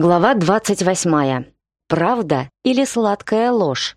Глава 28. Правда или сладкая ложь?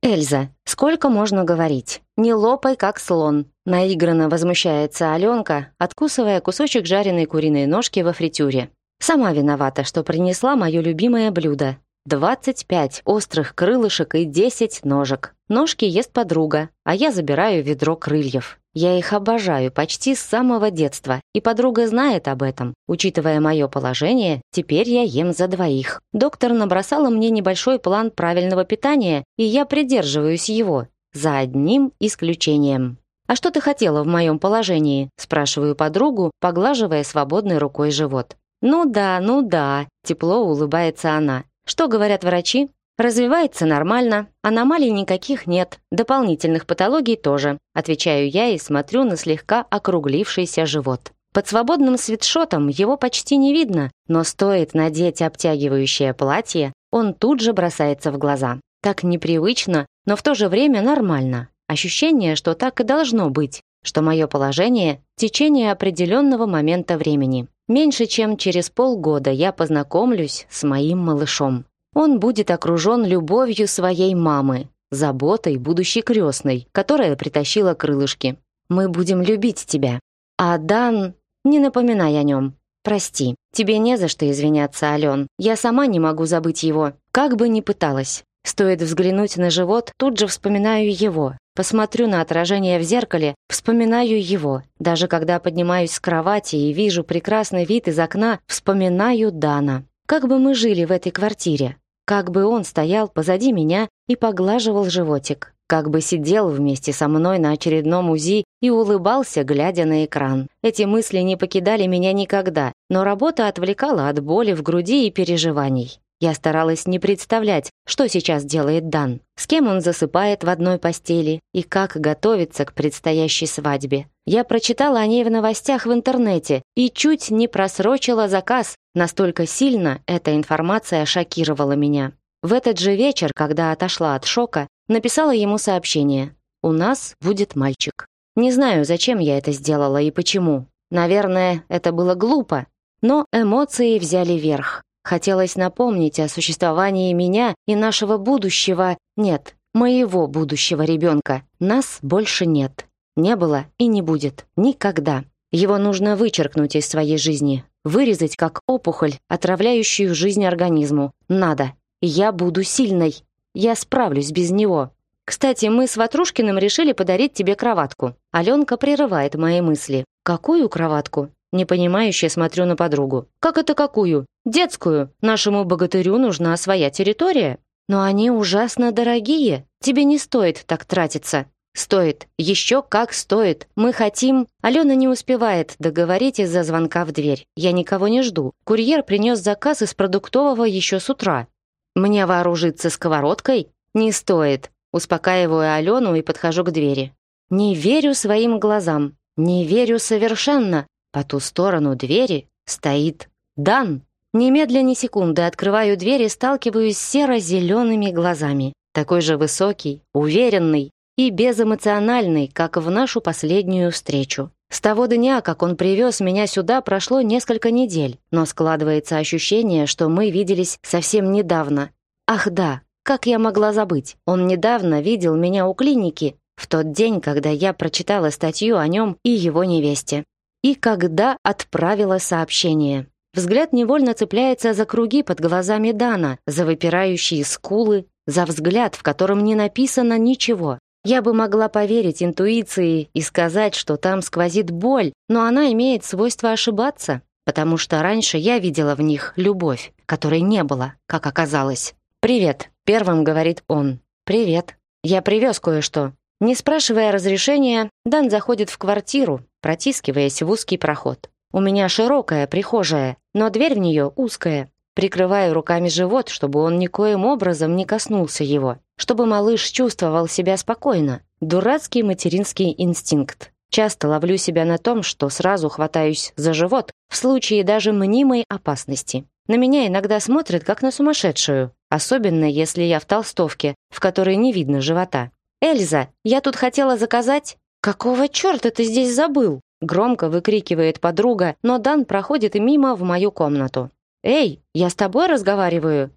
Эльза, сколько можно говорить? Не лопай, как слон. Наигранно возмущается Аленка, откусывая кусочек жареной куриной ножки во фритюре. Сама виновата, что принесла мое любимое блюдо. 25 острых крылышек и 10 ножек. Ножки ест подруга, а я забираю ведро крыльев. Я их обожаю почти с самого детства, и подруга знает об этом. Учитывая мое положение, теперь я ем за двоих. Доктор набросала мне небольшой план правильного питания, и я придерживаюсь его, за одним исключением. «А что ты хотела в моем положении?» – спрашиваю подругу, поглаживая свободной рукой живот. «Ну да, ну да», – тепло улыбается она. «Что говорят врачи?» Развивается нормально, аномалий никаких нет, дополнительных патологий тоже. Отвечаю я и смотрю на слегка округлившийся живот. Под свободным свитшотом его почти не видно, но стоит надеть обтягивающее платье, он тут же бросается в глаза. Так непривычно, но в то же время нормально. Ощущение, что так и должно быть, что мое положение – течение определенного момента времени. Меньше чем через полгода я познакомлюсь с моим малышом. Он будет окружен любовью своей мамы, заботой будущей крестной, которая притащила крылышки. Мы будем любить тебя. А Дан... Не напоминай о нем. Прости. Тебе не за что извиняться, Ален. Я сама не могу забыть его. Как бы ни пыталась. Стоит взглянуть на живот, тут же вспоминаю его. Посмотрю на отражение в зеркале, вспоминаю его. Даже когда поднимаюсь с кровати и вижу прекрасный вид из окна, вспоминаю Дана. Как бы мы жили в этой квартире? Как бы он стоял позади меня и поглаживал животик, как бы сидел вместе со мной на очередном УЗИ и улыбался, глядя на экран. Эти мысли не покидали меня никогда, но работа отвлекала от боли в груди и переживаний. Я старалась не представлять, что сейчас делает Дан, с кем он засыпает в одной постели и как готовится к предстоящей свадьбе. Я прочитала о ней в новостях в интернете и чуть не просрочила заказ, настолько сильно эта информация шокировала меня. В этот же вечер, когда отошла от шока, написала ему сообщение. «У нас будет мальчик». Не знаю, зачем я это сделала и почему. Наверное, это было глупо. Но эмоции взяли верх. Хотелось напомнить о существовании меня и нашего будущего... Нет, моего будущего ребенка. Нас больше нет. Не было и не будет. Никогда. Его нужно вычеркнуть из своей жизни. Вырезать как опухоль, отравляющую жизнь организму. Надо. Я буду сильной. Я справлюсь без него. Кстати, мы с Ватрушкиным решили подарить тебе кроватку. Аленка прерывает мои мысли. Какую кроватку? Непонимающе смотрю на подругу. Как это какую? Детскую. Нашему богатырю нужна своя территория. Но они ужасно дорогие. Тебе не стоит так тратиться. Стоит, еще как стоит. Мы хотим... Алена не успевает договорить из-за звонка в дверь. Я никого не жду. Курьер принес заказ из продуктового еще с утра. Мне вооружиться сковородкой? Не стоит. Успокаиваю Алену и подхожу к двери. Не верю своим глазам. Не верю совершенно. По ту сторону двери стоит Дан. Немедленно ни секунды открываю дверь и сталкиваюсь с серо-зелеными глазами. Такой же высокий, уверенный, и безэмоциональный, как в нашу последнюю встречу. С того дня, как он привез меня сюда, прошло несколько недель, но складывается ощущение, что мы виделись совсем недавно. Ах да, как я могла забыть? Он недавно видел меня у клиники, в тот день, когда я прочитала статью о нем и его невесте. И когда отправила сообщение. Взгляд невольно цепляется за круги под глазами Дана, за выпирающие скулы, за взгляд, в котором не написано ничего, я бы могла поверить интуиции и сказать, что там сквозит боль, но она имеет свойство ошибаться, потому что раньше я видела в них любовь, которой не было, как оказалось. «Привет», — первым говорит он. «Привет. Я привез кое-что». Не спрашивая разрешения, Дан заходит в квартиру, протискиваясь в узкий проход. У меня широкая прихожая, но дверь в нее узкая прикрывая руками живот, чтобы он никоим образом не коснулся его, чтобы малыш чувствовал себя спокойно. Дурацкий материнский инстинкт. Часто ловлю себя на том, что сразу хватаюсь за живот в случае даже мнимой опасности. На меня иногда смотрят как на сумасшедшую, особенно если я в толстовке, в которой не видно живота. «Эльза, я тут хотела заказать...» «Какого черта ты здесь забыл?» Громко выкрикивает подруга, но Дан проходит мимо в мою комнату. «Эй, я с тобой разговариваю!»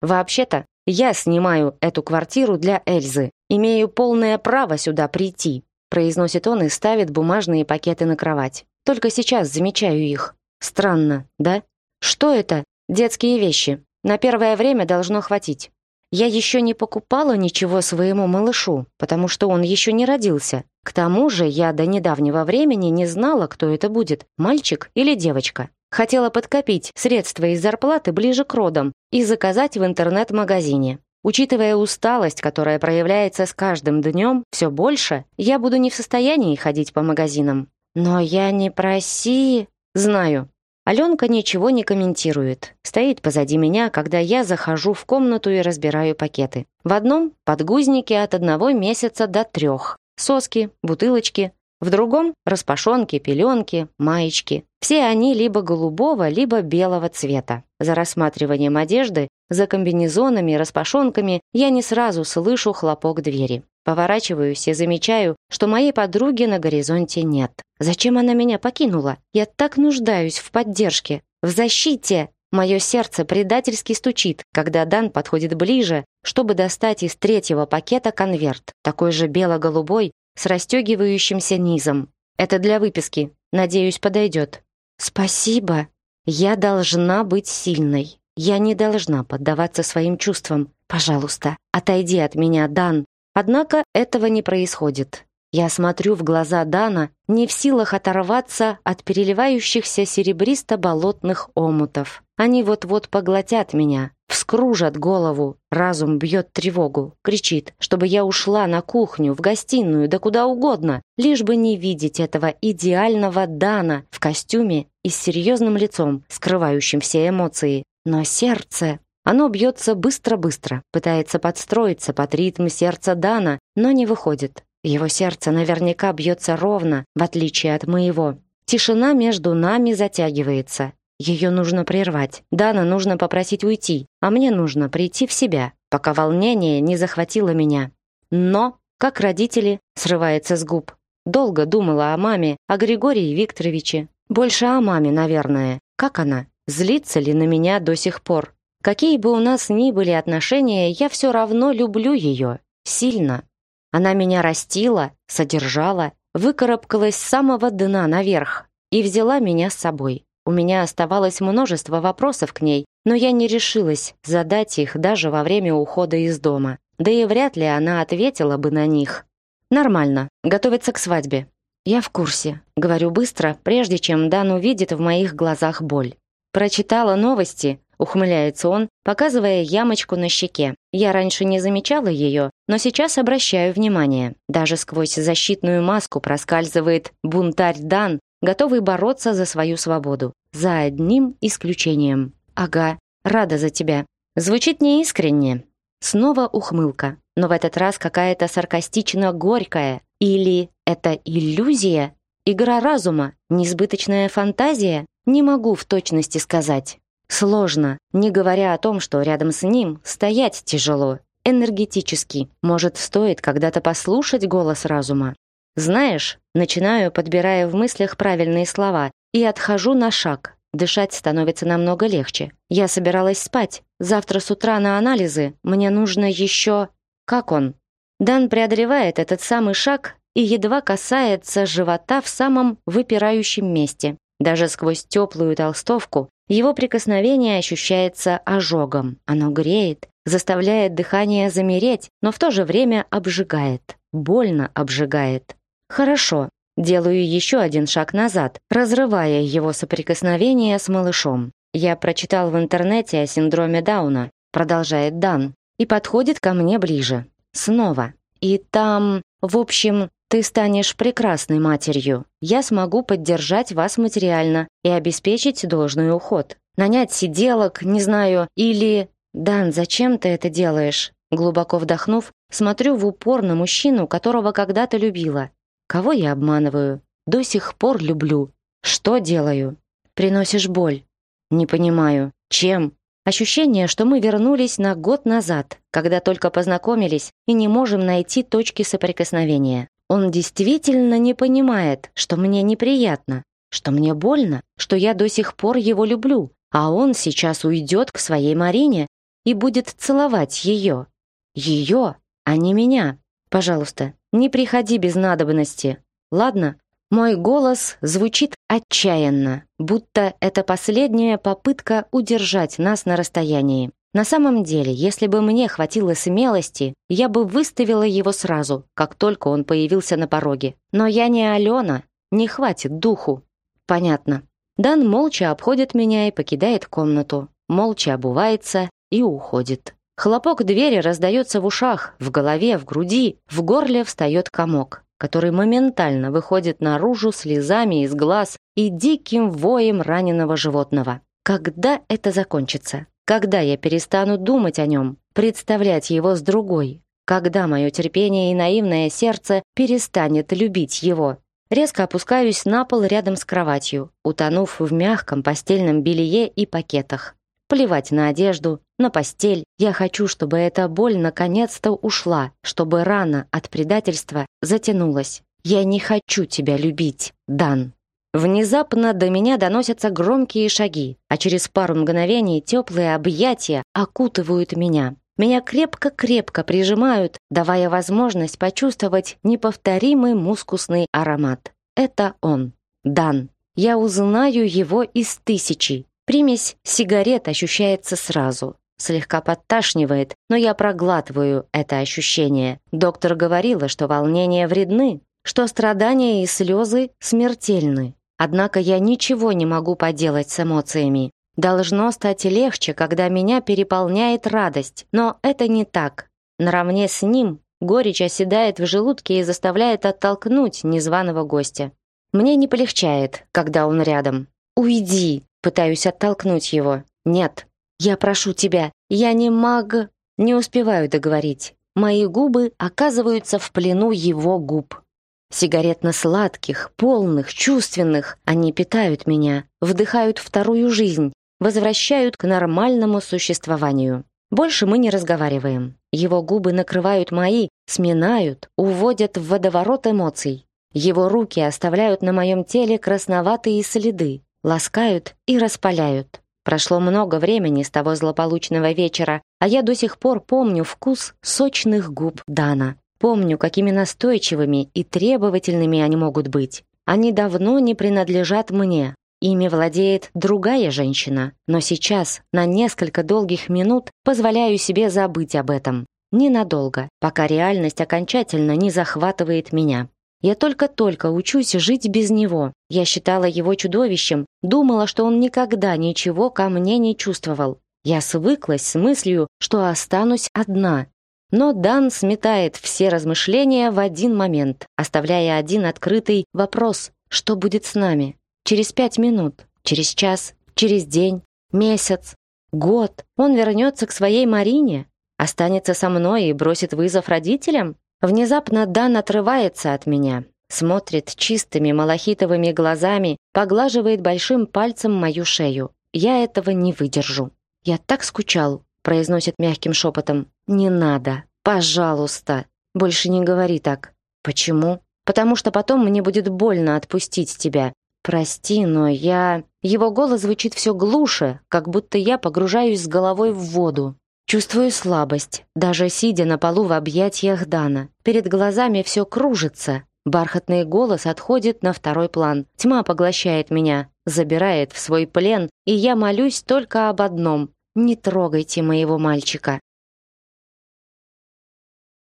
«Вообще-то, я снимаю эту квартиру для Эльзы. Имею полное право сюда прийти», произносит он и ставит бумажные пакеты на кровать. «Только сейчас замечаю их. Странно, да? Что это? Детские вещи. На первое время должно хватить. Я еще не покупала ничего своему малышу, потому что он еще не родился. К тому же я до недавнего времени не знала, кто это будет, мальчик или девочка. Хотела подкопить средства из зарплаты ближе к родам и заказать в интернет-магазине. Учитывая усталость, которая проявляется с каждым днем все больше, я буду не в состоянии ходить по магазинам. Но я не проси... Знаю. Аленка ничего не комментирует. Стоит позади меня, когда я захожу в комнату и разбираю пакеты. В одном подгузники от одного месяца до трех. Соски, бутылочки, в другом – распашонки, пеленки, маечки. Все они либо голубого, либо белого цвета. За рассматриванием одежды, за комбинезонами, распашонками я не сразу слышу хлопок двери. Поворачиваюсь и замечаю, что моей подруги на горизонте нет. Зачем она меня покинула? Я так нуждаюсь в поддержке, в защите. Мое сердце предательски стучит, когда Дан подходит ближе, чтобы достать из третьего пакета конверт, такой же бело-голубой, с расстегивающимся низом. Это для выписки. Надеюсь, подойдет. Спасибо. Я должна быть сильной. Я не должна поддаваться своим чувствам. Пожалуйста, отойди от меня, Дан. Однако этого не происходит. Я смотрю в глаза Дана, не в силах оторваться от переливающихся серебристо-болотных омутов. Они вот-вот поглотят меня, вскружат голову. Разум бьет тревогу, кричит, чтобы я ушла на кухню, в гостиную, да куда угодно, лишь бы не видеть этого идеального Дана в костюме и с серьезным лицом, скрывающим все эмоции. Но сердце... Оно бьется быстро-быстро, пытается подстроиться под ритм сердца Дана, но не выходит. Его сердце наверняка бьется ровно, в отличие от моего. Тишина между нами затягивается. Ее нужно прервать. Дана нужно попросить уйти, а мне нужно прийти в себя, пока волнение не захватило меня. Но, как родители, срывается с губ. Долго думала о маме, о Григории Викторовиче. Больше о маме, наверное. Как она? Злится ли на меня до сих пор? Какие бы у нас ни были отношения, я все равно люблю ее. Сильно. Она меня растила, содержала, выкарабкалась с самого дна наверх и взяла меня с собой. У меня оставалось множество вопросов к ней, но я не решилась задать их даже во время ухода из дома. Да и вряд ли она ответила бы на них. Нормально, готовится к свадьбе. Я в курсе, говорю быстро, прежде чем Дан увидит в моих глазах боль. Прочитала новости ухмыляется он, показывая ямочку на щеке. Я раньше не замечала ее, но сейчас обращаю внимание. Даже сквозь защитную маску проскальзывает бунтарь Дан, готовый бороться за свою свободу. За одним исключением. Ага, рада за тебя. Звучит неискренне. Снова ухмылка, но в этот раз какая-то саркастично горькая. Или это иллюзия? Игра разума? Несбыточная фантазия? Не могу в точности сказать. Сложно, не говоря о том, что рядом с ним стоять тяжело, энергетически. Может, стоит когда-то послушать голос разума? Знаешь, начинаю, подбирая в мыслях правильные слова, и отхожу на шаг. Дышать становится намного легче. Я собиралась спать. Завтра с утра на анализы. Мне нужно еще... Как он? Дан преодолевает этот самый шаг и едва касается живота в самом выпирающем месте. Даже сквозь теплую толстовку его прикосновение ощущается ожогом, оно греет, заставляет дыхание замереть, но в то же время обжигает, больно обжигает. Хорошо, делаю еще один шаг назад, разрывая его соприкосновение с малышом. Я прочитал в интернете о синдроме Дауна, продолжает Дан, и подходит ко мне ближе. Снова. И там, в общем, ты станешь прекрасной матерью. Я смогу поддержать вас материально и обеспечить должный уход. Нанять сиделок, не знаю, или... Дан, зачем ты это делаешь? Глубоко вдохнув, смотрю в упор на мужчину, которого когда-то любила. Кого я обманываю? До сих пор люблю. Что делаю? Приносишь боль. Не понимаю. Чем? Ощущение, что мы вернулись на год назад, когда только познакомились и не можем найти точки соприкосновения. Он действительно не понимает, что мне неприятно, что мне больно, что я до сих пор его люблю, а он сейчас уйдет к своей Марине и будет целовать ее. Ее, а не меня. Пожалуйста, не приходи без надобности. Ладно? Мой голос звучит отчаянно, будто это последняя попытка удержать нас на расстоянии. На самом деле, если бы мне хватило смелости, я бы выставила его сразу, как только он появился на пороге. Но я не Алена, не хватит духу. Понятно. Дан молча обходит меня и покидает комнату. Молча обувается и уходит. Хлопок двери раздается в ушах, в голове, в груди, в горле встает комок, который моментально выходит наружу слезами из глаз и диким воем раненого животного. Когда это закончится? Когда я перестану думать о нем, представлять его с другой? Когда мое терпение и наивное сердце перестанет любить его? Резко опускаюсь на пол рядом с кроватью, утонув в мягком постельном белье и пакетах. Плевать на одежду, на постель. Я хочу, чтобы эта боль наконец-то ушла, чтобы рана от предательства затянулась. Я не хочу тебя любить, Дан. Внезапно до меня доносятся громкие шаги, а через пару мгновений теплые объятия окутывают меня. Меня крепко-крепко прижимают, давая возможность почувствовать неповторимый мускусный аромат. Это он, Дан. Я узнаю его из тысячи. Примесь сигарет ощущается сразу. Слегка подташнивает, но я проглатываю это ощущение. Доктор говорила, что волнения вредны, что страдания и слезы смертельны. Однако я ничего не могу поделать с эмоциями. Должно стать легче, когда меня переполняет радость, но это не так. Наравне с ним горечь оседает в желудке и заставляет оттолкнуть незваного гостя. Мне не полегчает, когда он рядом. «Уйди!» — пытаюсь оттолкнуть его. «Нет, я прошу тебя, я не маг...» Не успеваю договорить. Мои губы оказываются в плену его губ сигаретно-сладких, полных, чувственных, они питают меня, вдыхают вторую жизнь, возвращают к нормальному существованию. Больше мы не разговариваем. Его губы накрывают мои, сминают, уводят в водоворот эмоций. Его руки оставляют на моем теле красноватые следы, ласкают и распаляют. Прошло много времени с того злополучного вечера, а я до сих пор помню вкус сочных губ Дана. Помню, какими настойчивыми и требовательными они могут быть. Они давно не принадлежат мне. Ими владеет другая женщина. Но сейчас, на несколько долгих минут, позволяю себе забыть об этом. Ненадолго, пока реальность окончательно не захватывает меня. Я только-только учусь жить без него. Я считала его чудовищем, думала, что он никогда ничего ко мне не чувствовал. Я свыклась с мыслью, что останусь одна, но Дан сметает все размышления в один момент, оставляя один открытый вопрос «Что будет с нами?» Через пять минут, через час, через день, месяц, год он вернется к своей Марине, останется со мной и бросит вызов родителям? Внезапно Дан отрывается от меня, смотрит чистыми малахитовыми глазами, поглаживает большим пальцем мою шею. Я этого не выдержу. Я так скучал, произносит мягким шепотом. «Не надо. Пожалуйста. Больше не говори так». «Почему?» «Потому что потом мне будет больно отпустить тебя. Прости, но я...» Его голос звучит все глуше, как будто я погружаюсь с головой в воду. Чувствую слабость, даже сидя на полу в объятиях Дана. Перед глазами все кружится. Бархатный голос отходит на второй план. Тьма поглощает меня, забирает в свой плен, и я молюсь только об одном не трогайте моего мальчика.